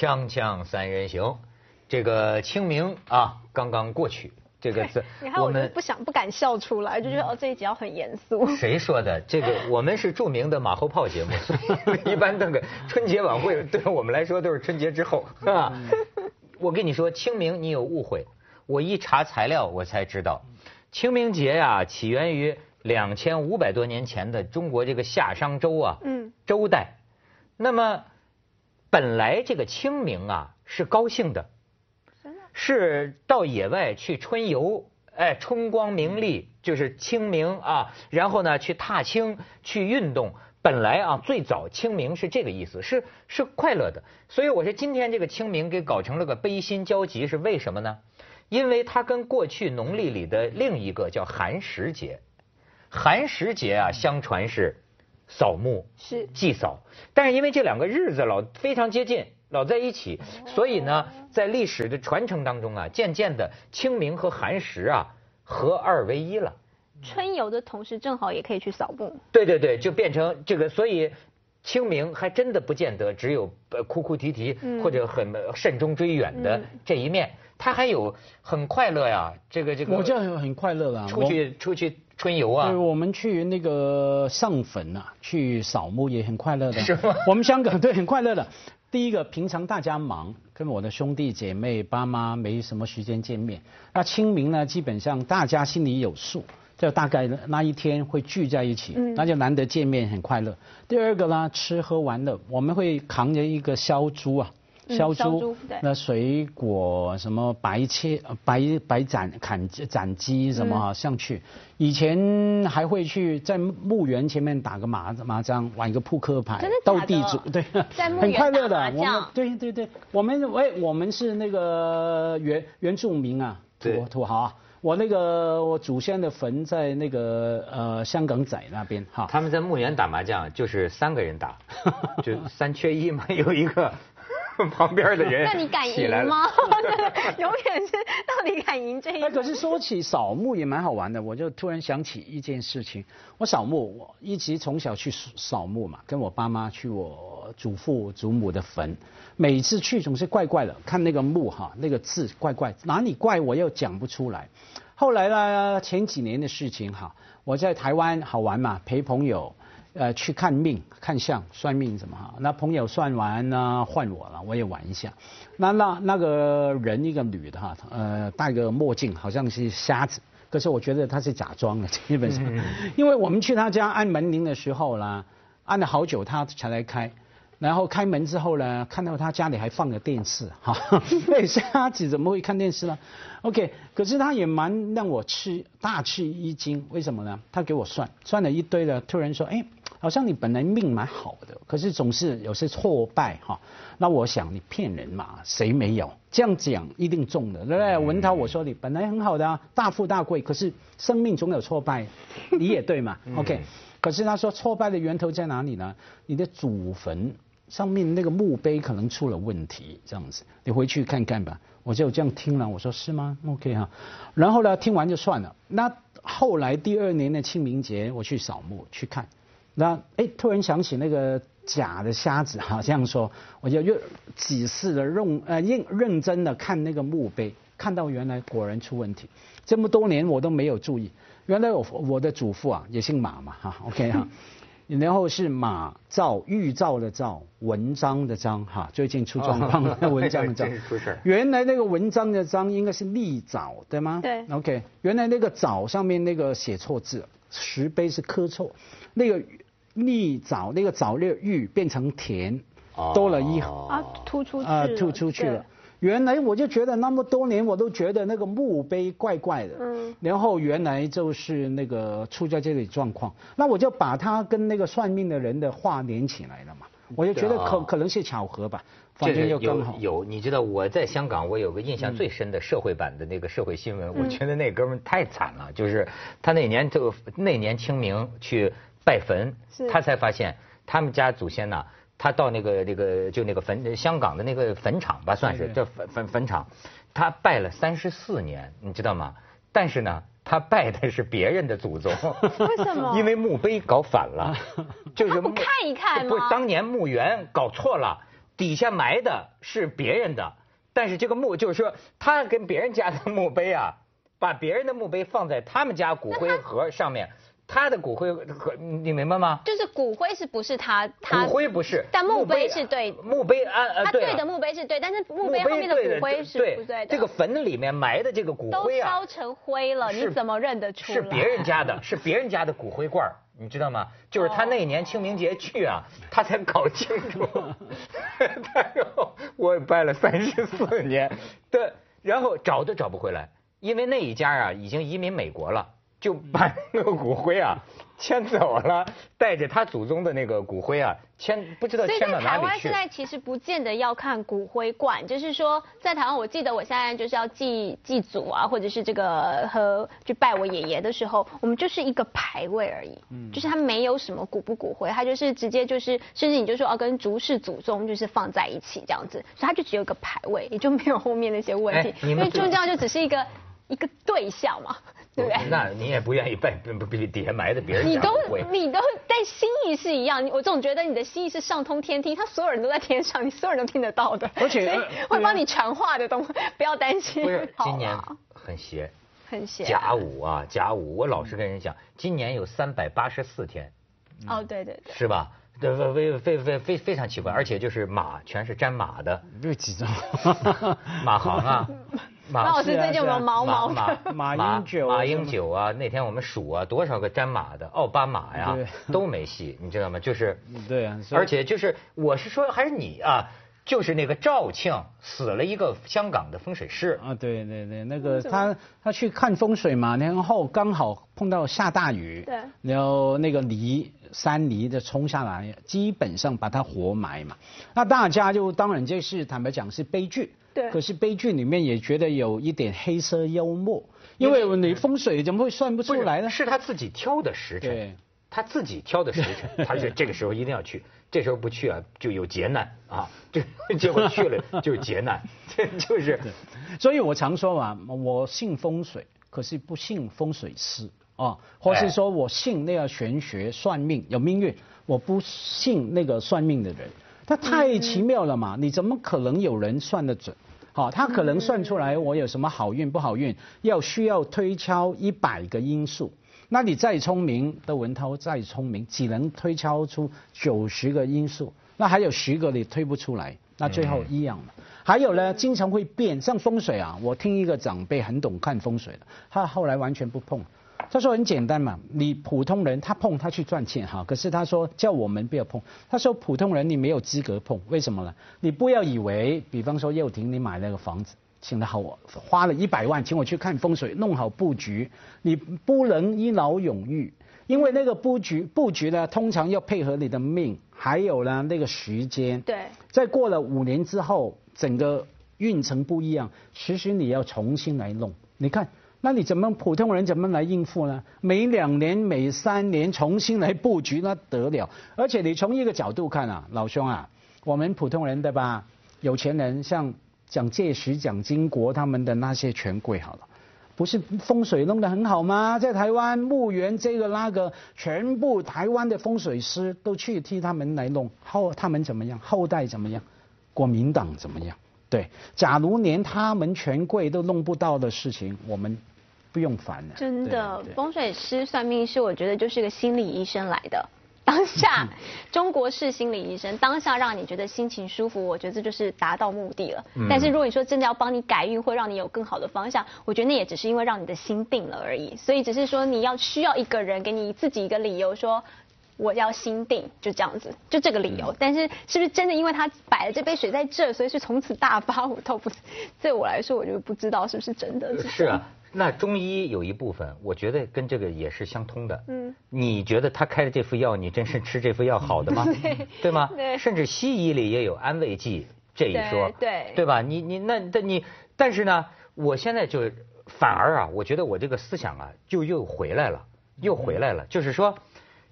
锵锵三人行，这个清明啊刚刚过去，这个 字你看我们不想不敢笑出来，就觉得哦这一集要很严肃。谁说的？这个我们是著名的马后炮节目，所 以一般那个春节晚会对我们来说都是春节之后，是吧？我跟你说，清明你有误会，我一查材料我才知道，清明节呀、起源于两千五百多年前的中国这个夏商周啊，嗯，周代。那么本来这个清明啊是高兴的，是到野外去春游，哎，春光明丽，就是清明啊，然后呢去踏青、去运动。本来啊，最早清明是这个意思，是是快乐的。所以我说今天这个清明给搞成了个悲心交集，是为什么呢？因为它跟过去农历里的另一个叫寒食节，寒食节啊，相传是扫墓、是祭扫，但是因为这两个日子老非常接近，老在一起，所以呢，在历史的传承当中啊，渐渐的清明和寒食啊合二为一了。春游的同时正好也可以去扫墓。对对对，就变成这个，所以清明还真的不见得只有呃哭哭啼啼嗯或者很呃慎终追远的嗯这一面，它还有很快乐呀，这个这个，我就很很快乐啦。出去出去春游啊对，，我们去那个上坟啊，去扫墓也很快乐的。是吗我们香港 对很快乐的。第一个，平常大家忙，跟我的兄弟姐妹、爸妈没什么时间见面。那清明呢，基本上大家心里有数，就大概那一天会聚在一起，嗯那就难得见面，很快乐。第二个呢，吃喝玩乐，我们会扛着一个烧猪啊。嗯烧猪那水果什么白切呃白白斩砍斩鸡什么上去，以前还会去在墓园前面打个麻麻将，玩一个扑克牌，斗地主，对，在墓园很快乐的。我们对对对，我们喂我们是那个原原住民啊，土土豪啊。我那个我祖先的坟在那个呃香港仔那边哈，他们在墓园打麻将就是三个人打，就三缺一嘛，有一个 旁边的人那你敢起来了赢吗？永远是到底敢赢这一？可是说起扫墓也蛮好玩的，我就突然想起一件事情。我扫墓，我一直从小去扫墓嘛，跟我爸妈去我祖父祖母的坟，每次去总是怪怪的，看那个墓哈，那个字怪怪，哪里怪我又讲不出来。后来呢，前几年的事情哈，我在台湾好玩嘛，陪朋友。呃，去看命、看相、算命什么哈？那朋友算完呢，换我了，我也玩一下。那那那个人一个女的哈，呃，戴个墨镜，好像是瞎子，可是我觉得她是假装的，基本上，因为我们去她家按门铃的时候啦，按了好久她才来开。然后开门之后呢，看到他家里还放个电视，哈，那 瞎子怎么会看电视呢？OK，可是他也蛮让我吃大吃一惊，为什么呢？他给我算算了一堆了，突然说，哎，好像你本来命蛮好的，可是总是有些挫败哈。那我想你骗人嘛，谁没有？这样讲一定中的，对不对？文涛，我说你本来很好的啊，大富大贵，可是生命总有挫败，你也对嘛？OK，可是他说挫败的源头在哪里呢？你的祖坟。上面那个墓碑可能出了问题，这样子，你回去看看吧。我就这样听了，我说是吗？OK 哈，然后呢，听完就算了。那后来第二年的清明节，我去扫墓去看，那哎，突然想起那个假的瞎子哈，这样说，我就又仔细的认呃认认真的看那个墓碑，看到原来果然出问题。这么多年我都没有注意，原来我我的祖父啊也姓马嘛哈，OK 哈。然后是马兆玉兆的兆，文章的章哈，最近出状况了，文章的章 出事儿。原来那个文章的章应该是立早，对吗？对 OK，原来那个早上面那个写错字，石碑是刻错，那个立早那个早日玉变成田，多了一行啊，突出去啊，了吐出去了对。原来我就觉得那么多年，我都觉得那个墓碑怪怪的。嗯然后原来就是那个出在这里状况，那我就把他跟那个算命的人的话连起来了嘛。我就觉得可啊可能是巧合吧，反正这是有就刚好。有，你知道我在香港，我有个印象最深的社会版的那个社会新闻，我觉得那哥们儿太惨了，就是他那年就那年清明去拜坟，他才发现他们家祖先呐、他到那个那个就那个坟香港的那个坟场吧，算是对叫坟坟坟场，他拜了三十四年，你知道吗？但是呢，他拜的是别人的祖宗，为什么？因为墓碑搞反了，就是他不看一看吗？不是当年墓园搞错了。底下埋的是别人的，但是这个墓就是说他跟别人家的墓碑啊，把别人的墓碑放在他们家骨灰盒上面，他的骨灰和你明白吗？就是骨灰是不是他他骨灰不是，但墓碑是对墓碑按呃对啊他对的墓碑是对，但是墓碑后面的骨灰是不对的。这个坟里面埋的这个骨灰啊烧，成灰了，你怎么认得出来？是别人家的，是别人家的骨灰罐儿你知道吗？就是他那年清明节去啊，他才搞清楚。然后我拜了三十四年，对，然后找都找不回来，因为那一家啊已经移民美国了，就把那个骨灰啊 迁走了，带着他祖宗的那个骨灰啊迁，不知道所以在台湾哪里去。现。在其实不见得要看骨灰罐，就是说在台湾，我记得我现在就是要祭祭祖啊，或者是这个和去拜我爷爷的时候，我们就是一个牌位而已，嗯。就是它没有什么骨不骨灰，它就是直接就是，甚至你就说哦跟竹氏祖宗就是放在一起这样子，所以它就只有一个牌位，也就没有后面那些问题。因为宗教就只是一个一个对象嘛，对不对？那你也不愿意被不不底下埋的别人你都。你都但心意是一样，我总觉得你的心意是上通天梯，他所有人都在天上，你所有人都听得到的，而且所以呃会帮你传话的东西，不要担心。不是今年很邪，很邪甲午啊，甲午，我老是跟人讲，今年有三百八十四天，哦，对对对，是吧？对，非非非非非常奇怪，而且就是马全是沾马的，又几张？马航啊，马马老师最近有没有是啊毛毛马的？马马英九马英九啊，那天我们数啊，多少个沾马的，奥巴马呀对 都没戏，你知道吗？就是，对啊，而且就是，我是说，还是你啊，就是那个肇庆死了一个香港的风水师，啊，对对对，那个他他去看风水嘛，然后刚好碰到下大雨，对然后那个泥山泥的冲下来，基本上把他活埋嘛。那大家就当然这是坦白讲是悲剧，对。可是悲剧里面也觉得有一点黑色幽默，因为你风水怎么会算不出来呢？是他自己挑的时辰对，他自己挑的时辰，他是这个时候一定要去，这时候不去啊就有劫难啊，这结果去了 就劫难，这 就是所以我常说嘛，我信风水，可是不信风水师啊，或是说我信那个玄学算命有命运，我不信那个算命的人，他太奇妙了嘛，你怎么可能有人算得准？好、他可能算出来我有什么好运不好运，要需要推敲一百个因素。那你再聪明，窦文涛再聪明，只能推敲出九十个因素，那还有十个你推不出来，那最后一样嘛。还有呢，经常会变，像风水啊，我听一个长辈很懂看风水的，他后来完全不碰。他说很简单嘛，你普通人他碰他去赚钱哈，可是他说叫我们不要碰。他说普通人你没有资格碰，为什么呢？你不要以为，比方说佑廷你买那个房子，请了好我花了一百万请我去看风水，弄好布局，你不能一劳永逸，因为那个布局布局呢，通常要配合你的命，还有呢那个时间。对，在过了五年之后，整个运程不一样，其实你要重新来弄。你看，那你怎么普通人怎么来应付呢？每两年、每三年重新来布局，那得了。而且你从一个角度看啊，老兄啊，我们普通人对吧？有钱人像蒋介石、蒋经国他们的那些权贵好了。不是风水弄得很好吗？在台湾墓园这个那个，全部台湾的风水师都去替他们来弄，后他们怎么样？后代怎么样？国民党怎么样？对，假如连他们权贵都弄不到的事情，我们不用烦了。真的风水师、算命师，我觉得就是个心理医生来的。当下中国式心理医生，当下让你觉得心情舒服，我觉得这就是达到目的了。嗯但是如果你说真的要帮你改运，会让你有更好的方向，我觉得那也只是因为让你的心定了而已。所以只是说你要需要一个人给你自己一个理由说。我要心定，就这样子，就这个理嗯由。但是是不是真的因为他摆了这杯水在这，所以是从此大发？我倒不，对我来说，我就不知道是不是真的。是啊，那中医有一部分，我觉得跟这个也是相通的。嗯，你觉得他开的这副药，你真是吃这副药好的吗？对吗？对甚至西医里也有安慰剂这一说，对对对吧？你你那但你，但是呢，我现在就反而啊，我觉得我这个思想啊，就又回来了，又回来了，就是说，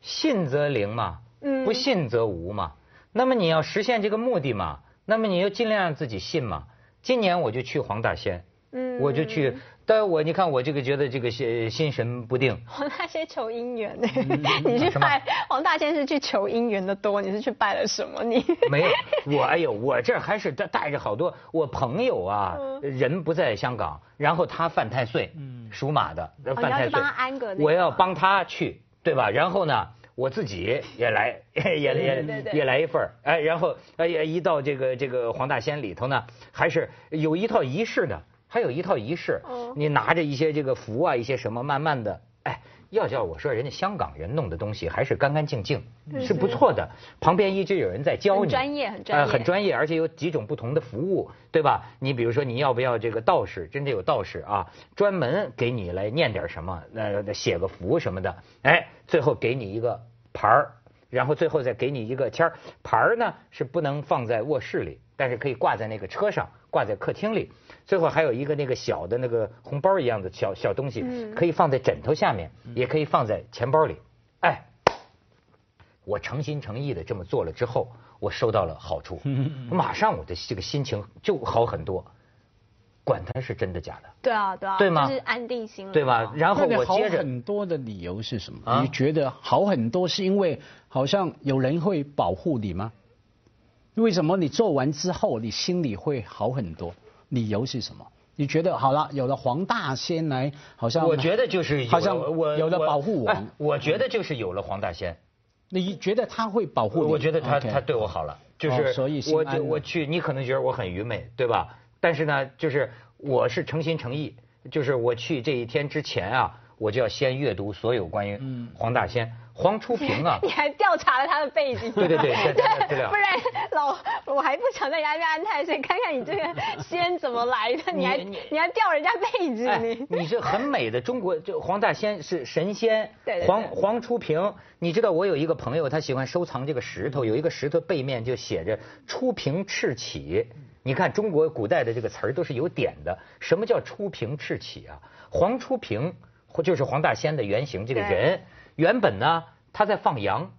信则灵嘛，嗯不信则无嘛。那么你要实现这个目的嘛，那么你要尽量让自己信嘛。今年我就去黄大仙，嗯我就去但我你看我这个觉得这个心心神不定，黄大仙求姻缘呢？你去拜黄大仙是去求姻缘的多，你是去拜了什么？你没有我哎呦，我这还是带带着好多我朋友啊，人不在香港，然后他犯太岁，属马的犯太岁，帮他安个，我要帮他去，对吧？然后呢？我自己也来，也也也来一份儿，哎，然后哎呀，一到这个这个黄大仙里头呢，还是有一套仪式的，还有一套仪式，你拿着一些这个符啊，一些什么，慢慢的，哎，要叫我说，人家香港人弄的东西还是干干净净，是不错的。旁边一直有人在教你，专业很专业，很专业，而且有几种不同的服务，对吧？你比如说你要不要这个道士，真的有道士啊，专门给你来念点什么，那写个符什么的，哎，最后给你一个。牌儿，然后最后再给你一个签儿。牌儿呢是不能放在卧室里，但是可以挂在那个车上，挂在客厅里。最后还有一个那个小的那个红包一样的小小东西，可以放在枕头下面，也可以放在钱包里。哎，我诚心诚意的这么做了之后，我收到了好处，马上我的这个心情就好很多。管它是真的假的，对啊，对啊，对吗？就是安定心了，对吧？然后我接着很多的理由是什么？你觉得好很多是因为好像有人会保护你吗？为什么你做完之后你心里会好很多？理由是什么？你觉得好了，有了黄大仙来，好像我觉得就是好像我有了保护我，我觉得就是有了黄大仙。你觉得他会保护你？我觉得他他对我好了，就是所以我我去，你可能觉得我很愚昧，对吧？但是呢，就是我是诚心诚意，就是我去这一天之前啊，我就要先阅读所有关于黄大仙、黄初平啊。你还调查了他的背景？对对 对，资料。不然老我还不想在家边安太岁，看看你这个仙怎么来的？你还你还调人家背景？你你是很美的中国，就黄大仙是神仙。对。黄黄初平，你知道我有一个朋友，他喜欢收藏这个石头，有一个石头背面就写着“初平赤起”。你看中国古代的这个词儿都是有点的。什么叫初平赤起啊？黄初平就是黄大仙的原型，这个人原本呢他在放羊，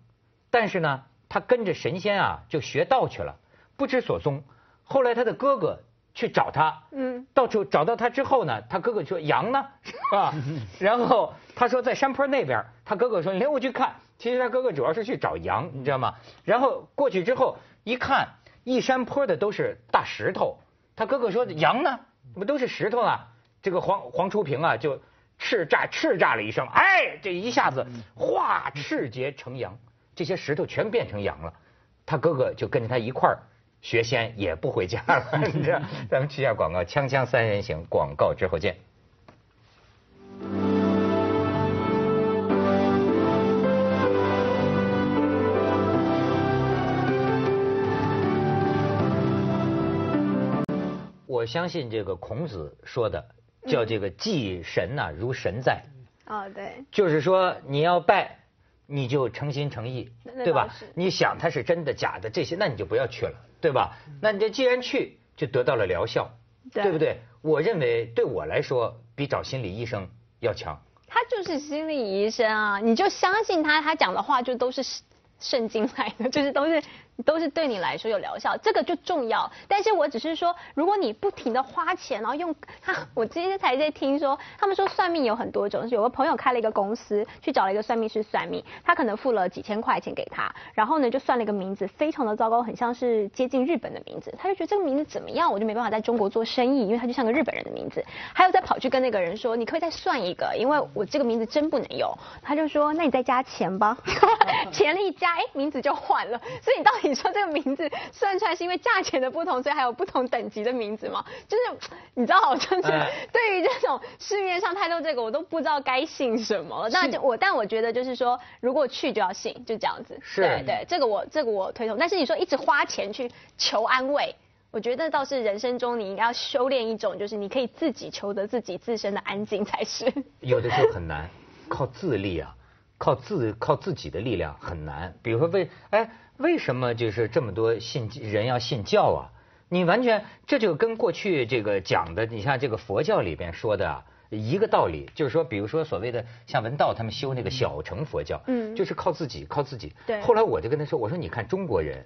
但是呢他跟着神仙啊就学道去了，不知所踪。后来他的哥哥去找他，嗯，到处找到他之后呢，他哥哥说羊呢 是吧？然后他说在山坡那边，他哥哥说你领我去看。其实他哥哥主要是去找羊，你知道吗？然后过去之后一看。一山坡的都是大石头，他哥哥说羊呢，不都是石头啊？这个黄黄初平啊，就叱咤叱咤了一声，哎，这一下子化赤节成羊，这些石头全变成羊了。他哥哥就跟着他一块儿学仙，也不回家了。你知道？咱们去下广告，锵锵三人行，广告之后见。我相信这个孔子说的叫这个祭神呐，如神在。哦，对。就是说你要拜，你就诚心诚意，对吧？你想他是真的假的这些，那你就不要去了，对吧？那你这既然去，就得到了疗效，对不对？我认为对我来说，比找心理医生要强。他就是心理医生啊，你就相信他，他讲的话就都是圣经来的，就是都是。都是对你来说有疗效，这个就重要。但是我只是说，如果你不停的花钱，然后用他，我今天才在听说，他们说算命有很多种。有个朋友开了一个公司，去找了一个算命师算命，他可能付了几千块钱给他，然后呢就算了一个名字，非常的糟糕，很像是接近日本的名字。他就觉得这个名字怎么样，我就没办法在中国做生意，因为他就像个日本人的名字。还有再跑去跟那个人说，你可以再算一个，因为我这个名字真不能用。他就说，那你再加钱吧，钱一加，哎，名字就换了。所以你到底？你说这个名字算出来是因为价钱的不同，所以还有不同等级的名字吗？就是你知道，好像是对于这种市面上太多这个，我都不知道该信什么。那就我，但我觉得就是说，如果去就要信，就这样子。是，对对，这个我这个我推崇。但是你说一直花钱去求安慰，我觉得倒是人生中你应该要修炼一种，就是你可以自己求得自己自身的安静才是。有的时候很难，靠自立啊，靠自靠自己的力量很难。比如说为哎。为什么就是这么多信人要信教啊？你完全这就跟过去这个讲的，你像这个佛教里边说的啊，一个道理，就是说，比如说所谓的像文道他们修那个小乘佛教，嗯，就是靠自己，靠自己。对。后来我就跟他说，我说你看中国人，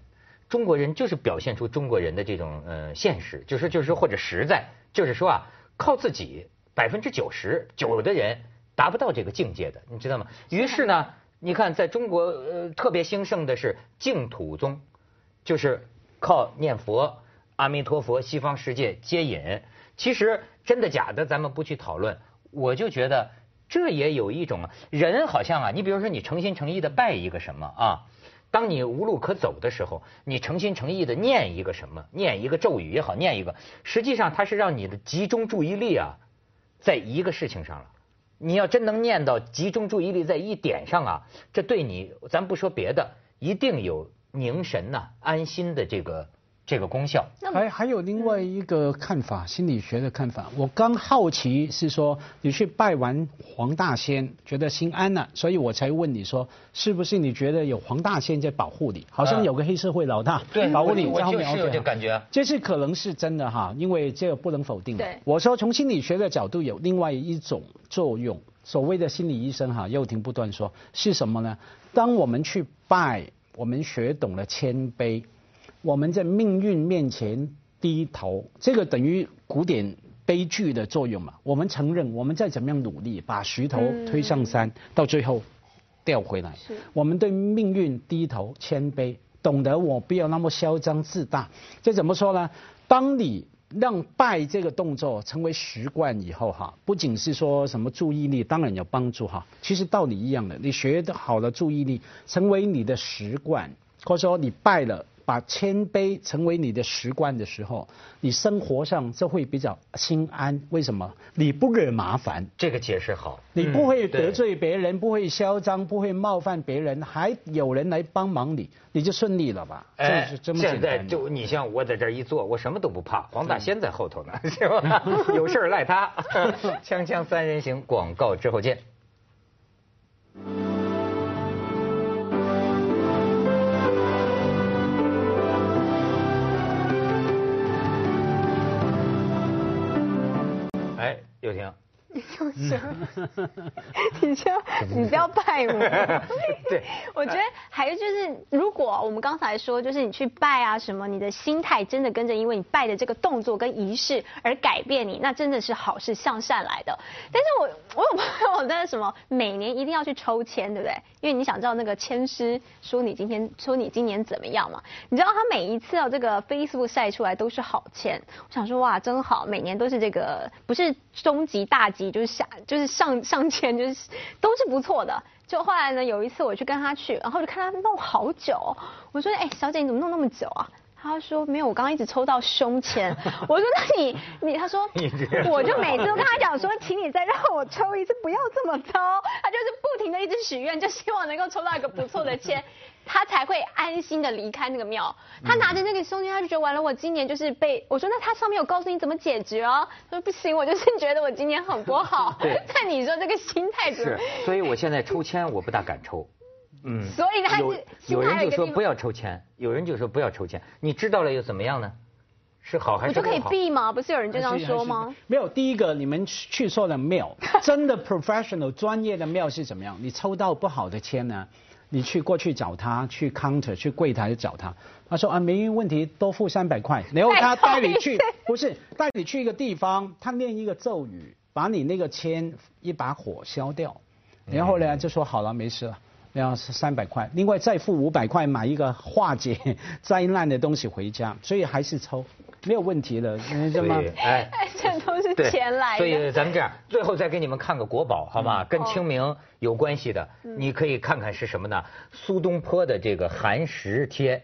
中国人就是表现出中国人的这种呃现实，就是就是说或者实在，就是说啊，靠自己百分之九十九的人达不到这个境界的，你知道吗？于是呢，你看在中国呃特别兴盛的是净土宗，就是靠念佛、阿弥陀佛、西方世界接引。其实真的假的，咱们不去讨论。我就觉得这也有一种人好像啊，你比如说你诚心诚意的拜一个什么啊，当你无路可走的时候，你诚心诚意的念一个什么，念一个咒语也好，念一个，实际上它是让你的集中注意力啊，在一个事情上了。你要真能念到集中注意力在一点上啊，这对你，咱不说别的，一定有凝神呐、安心的这个这个功效。还还有另外一个看法，心理学的看法。我刚好奇是说，你去拜完黄大仙，觉得心安了，所以我才问你说，是不是你觉得有黄大仙在保护你？好像有个黑社会老大保护你，我在后面就是有这感觉。这是可能是真的哈，因为这个不能否定对。我说从心理学的角度有另外一种作用，所谓的心理医生哈，又停不断说是什么呢？当我们去拜，我们学懂了谦卑，我们在命运面前低头，这个等于古典悲剧的作用嘛。我们承认，我们再怎么样努力，把石头推上山，到最后掉回来。是我们对命运低头谦卑，懂得我不要那么嚣张自大。这怎么说呢？当你让拜这个动作成为习惯以后哈，不仅是说什么注意力，当然有帮助哈，其实道理一样的。你学的好了注意力，成为你的习惯，或者说你拜了。把谦卑成为你的习惯的时候，你生活上就会比较心安。为什么？你不惹麻烦，这个解释好，你不会得罪别人，不会嚣张，不会冒犯别人，还有人来帮忙你，你就顺利了吧？哎就是，这么现简单。在就你像我在这一坐，我什么都不怕，黄大仙在后头呢，是吧？有事赖他。锵锵三人行，广告之后见。又婷，就是，你这样，你不要拜我。对，我觉得还有就是，如果我们刚才说，就是你去拜啊什么，你的心态真的跟着因为你拜的这个动作跟仪式而改变你，那真的是好事向善来的。但是我我有朋友在什么每年一定要去抽签，对不对？因为你想知道那个签师说你今天说你今年怎么样嘛？你知道他每一次哦这个 Facebook 晒出来都是好签，我想说哇真好，每年都是这个不是中级大级就是下就是上上签就是都是不错的。就后来呢，有一次我去跟他去，然后就看他弄好久，我说：“哎、小姐你怎么弄那么久啊？”他说：“没有，我刚刚一直抽到胸前。”我说：“那你你？”他说 你：“我就每次都跟他讲说，请你再让我抽一次，不要这么抽。”他就是不停的一直许愿，就希望能够抽到一个不错的签，他才会安心的离开那个庙。他拿着那个胸签，他就觉得完了，我今年就是被我说：“那他上面有告诉你怎么解决哦？”他说：“不行，我就是觉得我今年很不好。”对那你说这个心态怎么是？，所以我现在抽签我不大敢抽。嗯，所以他有是有人就说不要，抽签，有人就说不要抽签，你知道了又怎么样呢？是好还是我就可以？避吗？不是有人就这样说吗？没有，第一个你们去错了庙，真的 professional 专业的庙是怎么样？你抽到不好的签呢，你去过去找他，去 counter 去柜台找他，他说啊没问题，多付三百块，然后他带你去，不是带你去一个地方，他念一个咒语，把你那个签一把火烧掉，然后呢就说好了没事了。然后是三百块，另外再付五百块买一个化解灾难的东西回家，所以还是抽，没有问题的，你知道吗？哎，哎，这都是，钱来的所的。以咱们这样，最后再给你们看个国宝，好吧？跟清明有关系的，嗯你可以看看是什么呢？苏东坡的这个寒食帖，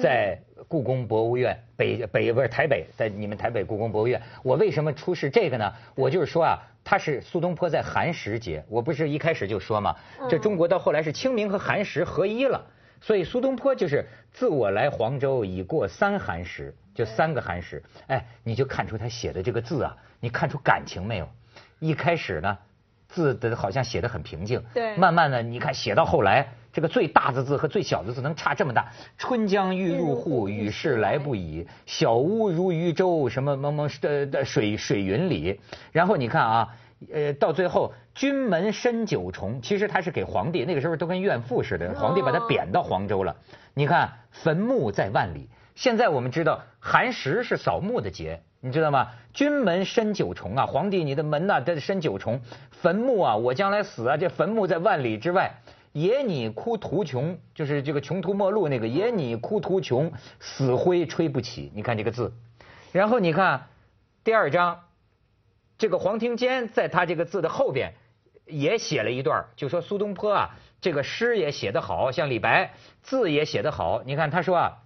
在故宫博物院北北不是台北，在你们台北故宫博物院。我为什么出示这个呢？我就是说啊，他是苏东坡在寒食节，我不是一开始就说嘛，这中国到后来是清明和寒食合一了。所以苏东坡就是自我来黄州已过三寒食，就三个寒食。哎，你就看出他写的这个字啊，你看出感情没有？一开始呢，字的好像写的很平静，对慢慢的你看写到后来，这个最大的字和最小的字能差这么大。春江欲入户，雨势来不已。小屋如渔舟，什么蒙蒙的的水水云里。然后你看啊。呃，到最后，君门深九重，其实他是给皇帝，那个时候都跟怨妇似的，皇帝把他贬到黄州了。你看，坟墓在万里。现在我们知道寒食是扫墓的节，你知道吗？君门深九重啊，皇帝你的门呐、得深九重，坟墓啊，我将来死啊，这坟墓在万里之外。野你哭途穷，就是这个穷途末路那个野你哭途穷，死灰吹不起。你看这个字，然后你看第二章，这个黄庭坚在他这个字的后边也写了一段，就说苏东坡啊，这个诗也写得好，像李白字也写得好。你看他说啊，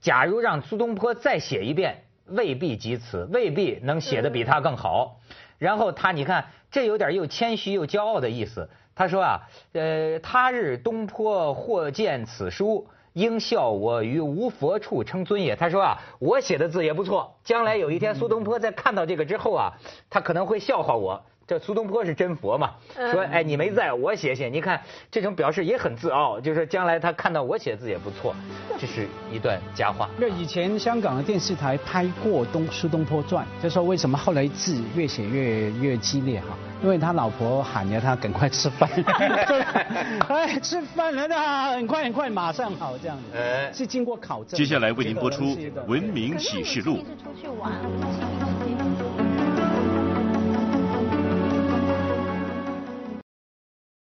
假如让苏东坡再写一遍，未必及此，未必能写得比他更好。然后他你看，这有点又谦虚又骄傲的意思。他说啊，呃，他日东坡或见此书，应笑我于无佛处称尊也。他说啊，我写的字也不错，将来有一天苏东坡在看到这个之后啊，他可能会笑话我。这苏东坡是真佛嘛？说哎，你没在我写写，你看这种表示也很自傲，就是将来他看到我写字也不错。这是一段佳话。那以前香港的电视台拍过《东苏东坡传》，就说为什么后来字越写越越激烈哈？因为他老婆喊着他赶快吃饭，哎，吃饭了的，很快很快，马上好这样子，哎是经过考证。接下来为您播出《文明启示录》是出去玩，